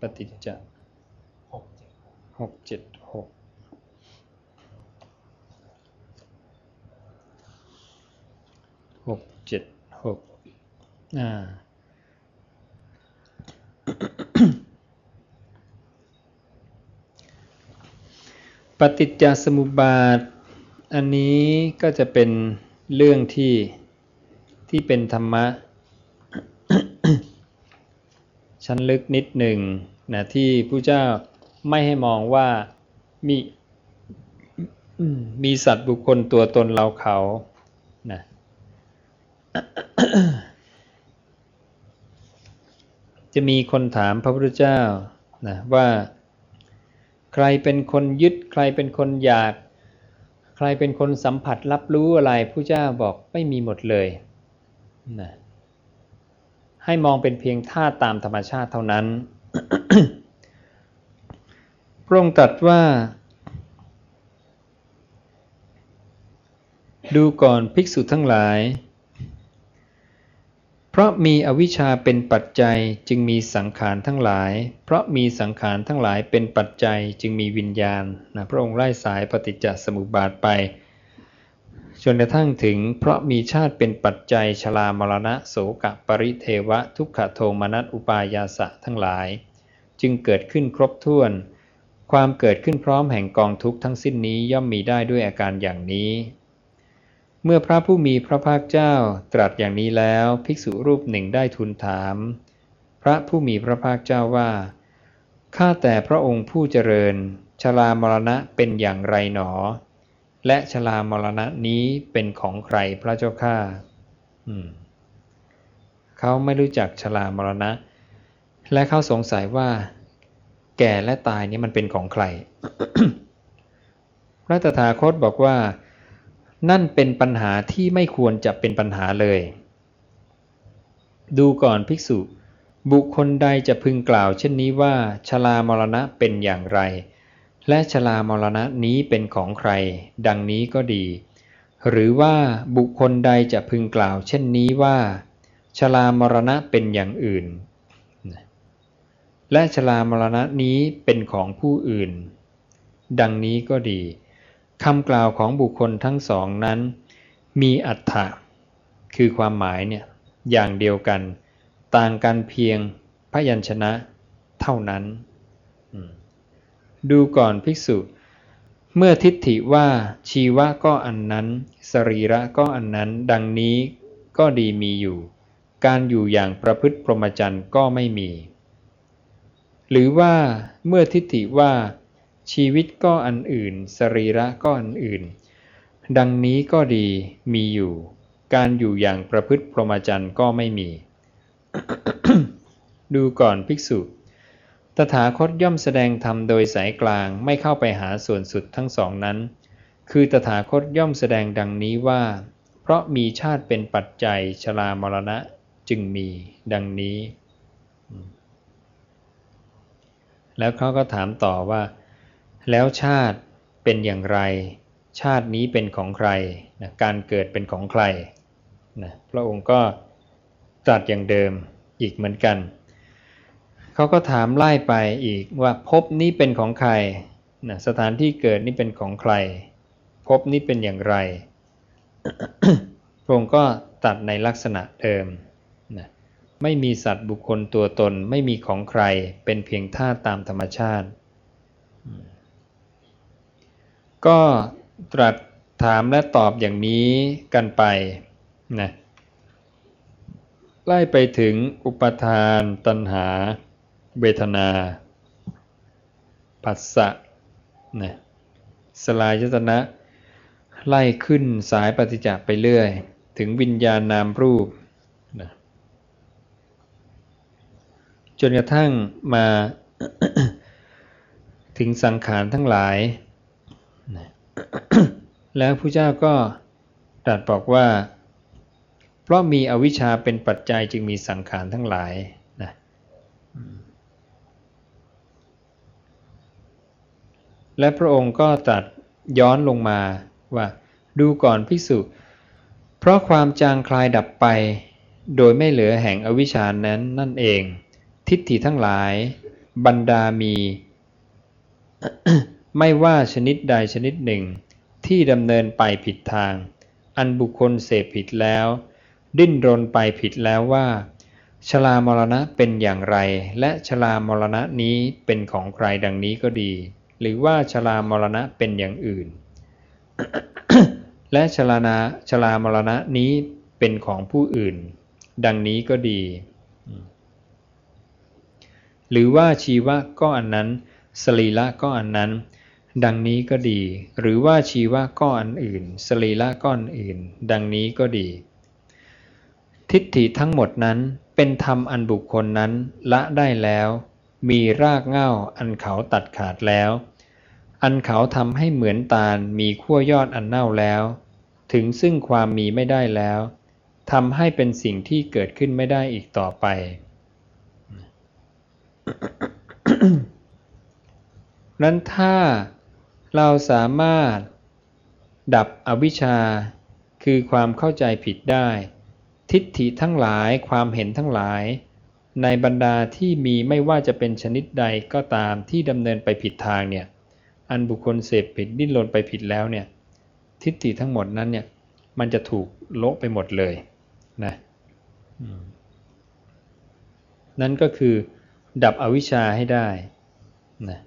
ปฏิจจหกหกเจ็ดหกหกเจ็ดหกอ่าปฏิจจสมุปบาท อันนี้ก็จะเป็นเรื่องที่ที่เป็นธรรมะ ชั้นลึกนิดหนึ่งนะที่ผู้เจ้าไม่ให้มองว่ามีมีสัตว์บุคคลตัวตนเราเขานะจะมีคนถามพระพุทธเจ้านะว่า ใครเป็นคนยึดใครเป็นคนอยาก ใครเป็นคนสัมผัสรับรู้อะไรผู้เจ้าบอกไม่มีหมดเลยนะ ให้มองเป็นเพียงธาตุตามธรรมชาติเท่านั้น พระองค์ตรัสว่า ดูก่อนภิกษุทั้งหลาย เพราะมีอวิชชาเป็นปัจจัยจึงมีสังขารทั้งหลาย เพราะมีสังขารทั้งหลายเป็นปัจจัยจึงมีวิญญาณนะพระองค์ไล่สายปฏิจจสมุปบาทไป จนกระทั่งถึงเพราะมีชาติเป็นปัจจัยชรามรณะโสกะปริเทวะทุกขโทมนัสอุปายาสะทั้งหลาย จึงเกิดขึ้นครบถ้วน ความเกิดขึ้นพร้อมแห่งกองทุกข์ทั้งสิ้นนี้ย่อมมีได้ด้วยอาการอย่างนี้ เมื่อพระผู้มีพระภาคเจ้าตรัสอย่างนี้แล้ว ภิกษุรูปหนึ่งได้ทูลถาม พระผู้มีพระภาคเจ้าว่าข้าแต่พระองค์ผู้เจริญชลามรณะเป็นอย่างไรหนอ และชลามรณะนี้เป็นของใครพระเจ้าข้าเขาไม่รู้จักชลามรณะ และเขาสงสัยว่า แก่และตายนี้มันเป็นของใคร พระตถาคตบอกว่า นั่นเป็นปัญหาที่ไม่ควรจะเป็นปัญหาเลย ดูก่อนภิกษุ บุคคลใดจะพึงกล่าวเช่นนี้ว่าชลามรณะเป็นอย่างไร และชลามรณะนี้เป็นของใคร ดังนี้ก็ดี หรือว่าบุคคลใดจะพึงกล่าวเช่นนี้ว่าชลามรณะเป็นอย่างอื่น และชลามรณะนี้เป็นของผู้อื่น ดังนี้ก็ดีคำกล่าวของบุคคลทั้งสองนั้น มีอัตถะคือความหมายเนี่ยอย่างเดียวกัน ต่างกันเพียงพยัญชนะเท่านั้น ดูก่อนภิกษุ เมื่อทิฏฐิว่าชีวะก็อันนั้น สรีระก็อันนั้น ดังนี้ก็ดีมีอยู่ การอยู่อย่างประพฤติพรหมจรรย์ก็ไม่มี หรือว่าเมื่อทิฏฐิว่า ชีวิตก็อันอื่น สรีระก็อันอื่น ดังนี้ก็ดีมีอยู่ การอยู่อย่างประพฤติพรหมจรรย์ก็ไม่มี ดูก่อนภิกษุ ตถาคตย่อมแสดงธรรมโดยสายกลางไม่เข้าไปหาส่วนสุดทั้งสองนั้น คือตถาคตย่อมแสดงดังนี้ว่า เพราะมีชาติเป็นปัจจัยชรามรณะจึงมีดังนี้ แล้วเขาก็ถามต่อว่า แล้วชาติเป็นอย่างไร ชาตินี้เป็นของใครนะการเกิดเป็นของใครนะพระองค์ก็ตรัสอย่างเดิมอีกเหมือนกัน เขาก็ถามไล่ไปอีกว่าภพนี้เป็นของใครนะสถานที่เกิดนี้เป็นของใครภพนี้เป็นอย่างไรพระองค์ก็ตัดในลักษณะเดิมนะไม่มีสัตว์บุคคลตัวตนไม่มีของใครเป็นเพียงธาตุตามธรรมชาติ ก็ตรัสถามและตอบอย่างนี้กันไปนะไล่ไปถึงอุปทานตัณหา เวทนา ปัสสะนะสลายตนะ ไล่ขึ้นสายปฏิจจไปเรื่อย ถึงวิญญาณนามรูปนะจนกระทั่งมาถึงสังขารทั้งหลายแล้วพระเจ้าก็ตรัสบอกว่า เพราะมีอวิชชาเป็นปัจจัยจึงมีสังขารทั้งหลายนะ และพระองค์ก็ตรัสย้อนลงมาว่า ดูก่อนภิกษุ เพราะความจางคลายดับไป โดยไม่เหลือแห่งอวิชชานั้นนั่นเอง ทิฏฐิทั้งหลาย บรรดามี ไม่ว่าชนิดใดชนิดหนึ่ง ที่ดำเนินไปผิดทาง อันบุคคลเสพผิดแล้ว ดิ้นรนไปผิดแล้วว่าชลามรณะเป็นอย่างไร และชลามรณะนี้เป็นของใครดังนี้ก็ดี หรือว่าชลามรณะเป็นอย่างอื่น และชลานาชลามรณะนี้เป็นของผู้อื่น ดังนี้ก็ดี หรือว่าชีวะก็อันนั้นสรีละก็อันนั้น ดังนี้ก็ดี หรือว่าชีวะก็อันอื่นสรีละก็อันอื่น ดังนี้ก็ดี ทิฏฐิทั้งหมดนั้นเป็นธรรมอันบุคคลนั้นละได้แล้ว มีรากเง้าอันเขาตัดขาดแล้ว อันเขาทำให้เหมือนตาลมีขั้วยอดอันเน่าแล้ว ถึงซึ่งความมีไม่ได้แล้วทำให้เป็นสิ่งที่เกิดขึ้นไม่ได้อีกต่อไป นั้นถ้าเราสามารถดับอวิชชา คือความเข้าใจผิดได้ ทิฏฐิทั้งหลายความเห็นทั้งหลาย ในบรรดาที่มีไม่ว่าจะเป็นชนิดใดก็ตามที่ดำเนินไปผิดทางเนี่ย อันบุคคลเสพผิดดิ้นรนไปผิดแล้วเนี่ย ทิฏฐิทั้งหมดนั้นเนี่ย มันจะถูกโละไปหมดเลยนะนั่นก็คือ ดับอวิชชาให้ได้นะ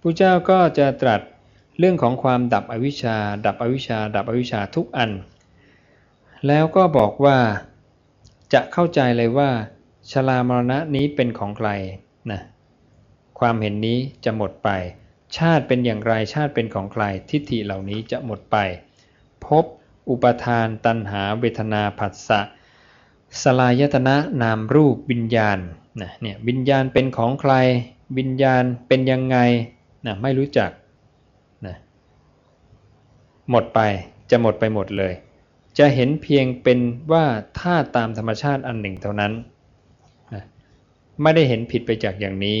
พระเจ้าก็จะตรัส เรื่องของความดับอวิชชา ดับอวิชชา ดับอวิชชาทุกอัน แล้วก็บอกว่าจะเข้าใจเลยว่าชรามรณะนี้เป็นของใครนะความเห็นนี้จะหมดไป ชาติเป็นอย่างไรชาติเป็นของใครทิฏฐิเหล่านี้จะหมดไป พบอุปทานตัณหาเวทนาผัสสะสลายตนะนามรูปวิญญาณนะเนี่ยวิญญาณเป็นของใครวิญญาณเป็นยังไงนะไม่รู้จัก หมดไปจะหมดไปหมดเลย จะเห็นเพียงเป็นว่าธาตุตามธรรมชาติอันหนึ่งเท่านั้นไม่ได้เห็นผิดไปจากอย่างนี้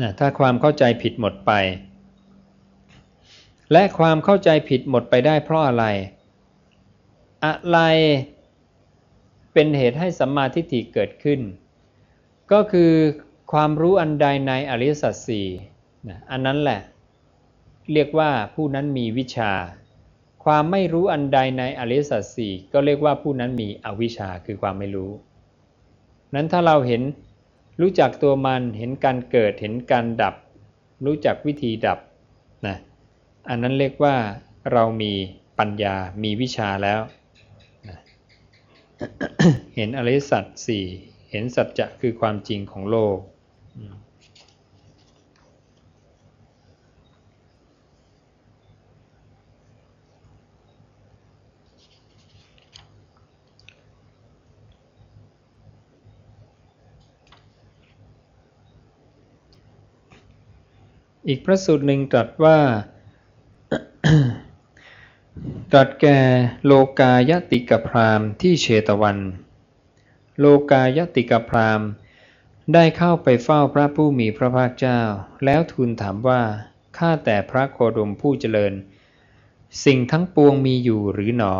นะถ้าความเข้าใจผิดหมดไป และความเข้าใจผิดหมดไปได้เพราะอะไร อะไรเป็นเหตุให้สัมมาทิฏฐิเกิดขึ้น ก็คือความรู้อันใดในอริยสัจสี่อันนั้นแหละ เรียกว่าผู้นั้นมีวิชา ความไม่รู้อันใดในอริยสัจสี่ก็เรียกว่าผู้นั้นมีอวิชชาคือความไม่รู้ นั้นถ้าเราเห็นรู้จักตัวมันเห็นการเกิดเห็นการดับ รู้จักวิธีดับนะอันนั้นเรียกว่าเรามีปัญญามีวิชาแล้ว เห็นอริยสัจสี่ ห็นสัจจะคือความจริงของโลก อีกพระสูตรหนึ่งตรัสว่าตรัสแก่โลกายติกพรามที่เชตวัน โลกายติกพรามได้เข้าไปเฝ้าพระผู้มีพระภาคเจ้า แล้วทูลถามว่า ข้าแต่พระโคดมผู้เจริญ สิ่งทั้งปวงมีอยู่หรือหนอ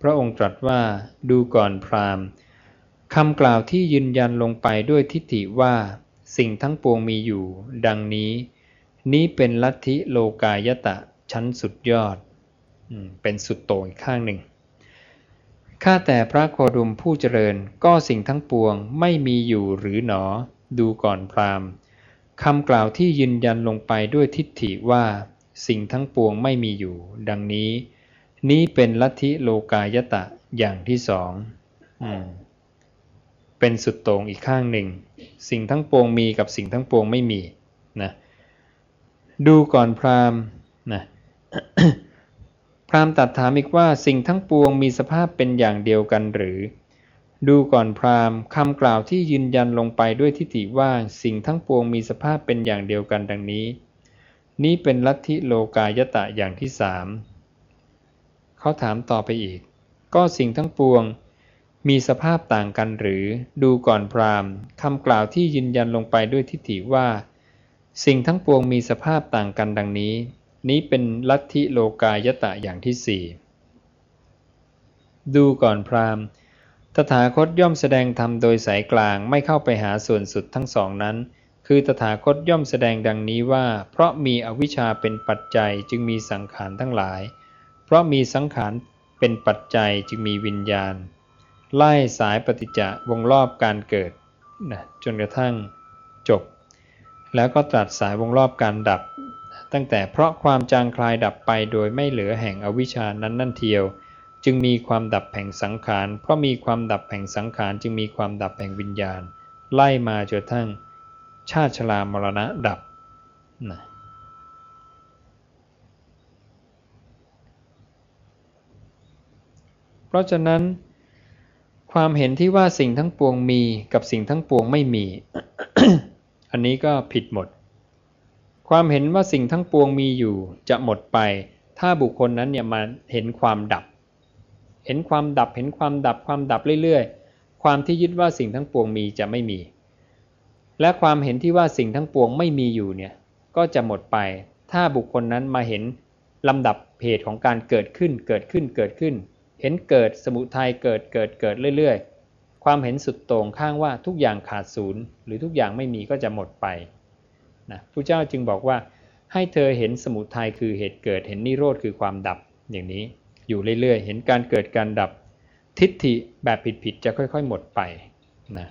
พระองค์ตรัสว่าดูก่อนพรามคำกล่าวที่ยืนยันลงไปด้วยทิฏฐิว่า สิ่งทั้งปวงมีอยู่ ดังนี้ นี้เป็นลัทธิโลกายตะชั้นสุดยอด เป็นสุดโต่งข้างหนึ่ง ข้าแต่พระโคดมผู้เจริญก็สิ่งทั้งปวงไม่มีอยู่หรือหนอ ดูก่อนพรามคำกล่าวที่ยืนยันลงไปด้วยทิฏฐิว่า สิ่งทั้งปวงไม่มีอยู่ ดังนี้ นี้เป็นลัทธิโลกายตะอย่างที่สองเป็นสุดโต่งอีกข้างหนึ่ง สิ่งทั้งปวงมีกับสิ่งทั้งปวงไม่มีนะดูก่อนพราหมณ์นะ พราหมณ์ตัดถามอีกว่าสิ่งทั้งปวงมีสภาพเป็นอย่างเดียวกันหรือ ดูก่อนพราหมณ์คำกล่าวที่ยืนยันลงไปด้วยทิฏฐิว่าสิ่งทั้งปวงมีสภาพเป็นอย่างเดียวกันดังนี้ นี้เป็นลัทธิโลกายตะอย่างที่สามเขาถามต่อไปอีก ก็สิ่งทั้งปวง มีสภาพต่างกันหรือ ดูก่อนพราหมณ์คำกล่าวที่ยืนยันลงไปด้วยทิฏฐิว่า สิ่งทั้งปวงมีสภาพต่างกันดังนี้ นี้เป็นลัทธิโลกายตะอย่างที่สี่ดูก่อนพราหมณ์ ตถาคตย่อมแสดงธรรมโดยสายกลางไม่เข้าไปหาส่วนสุดทั้งสองนั้น คือตถาคตย่อมแสดงดังนี้ว่า เพราะมีอวิชชาเป็นปัจจัยจึงมีสังขารทั้งหลาย เพราะมีสังขารเป็นปัจจัยจึงมีวิญญาณ ไล่สายปฏิจจวงรอบการเกิดนะจนกระทั่งจบ แล้วก็ตรัสสายวงรอบการดับ ตั้งแต่เพราะความจางคลายดับไปโดยไม่เหลือแห่งอวิชานั้นนั่นเทียว จึงมีความดับแห่งสังขาร เพราะมีความดับแห่งสังขารจึงมีความดับแห่งวิญญาณ ไล่มาจนทั่งชาติชรามรณะดับนะเพราะฉะนั้นความเห็นที่ว่าสิ่งทั้งปวงมีกับสิ่งทั้งปวงไม่มี อันนี้ก็ผิดหมด ความเห็นว่าสิ่งทั้งปวงมีอยู่จะหมดไป ถ้าบุคคลนั้นเนี่ยมาเห็นความดับ เห็นความดับเห็นความดับความดับเรื่อยๆ ความที่ยึดว่าสิ่งทั้งปวงมีจะไม่มี และความเห็นที่ว่าสิ่งทั้งปวงไม่มีอยู่เนี่ยก็จะหมดไป ถ้าบุคคลนั้นมาเห็นลำดับเหตุของการเกิดขึ้นเกิดขึ้นเกิดขึ้น เห็นเกิดสมุทัยเกิดเกิดเกิดเรื่อยๆ ความเห็นสุดโต่งข้างว่าทุกอย่างขาดศูนย์หรือทุกอย่างไม่มีก็จะหมดไป นะพระเจ้าจึงบอกว่าให้เธอเห็นสมุทัยคือเหตุเกิดเห็นนิโรธคือความดับอย่างนี้อยู่เรื่อยๆ เห็นการเกิดการดับทิฏฐิแบบผิดๆจะค่อย ๆ หมดไปนะ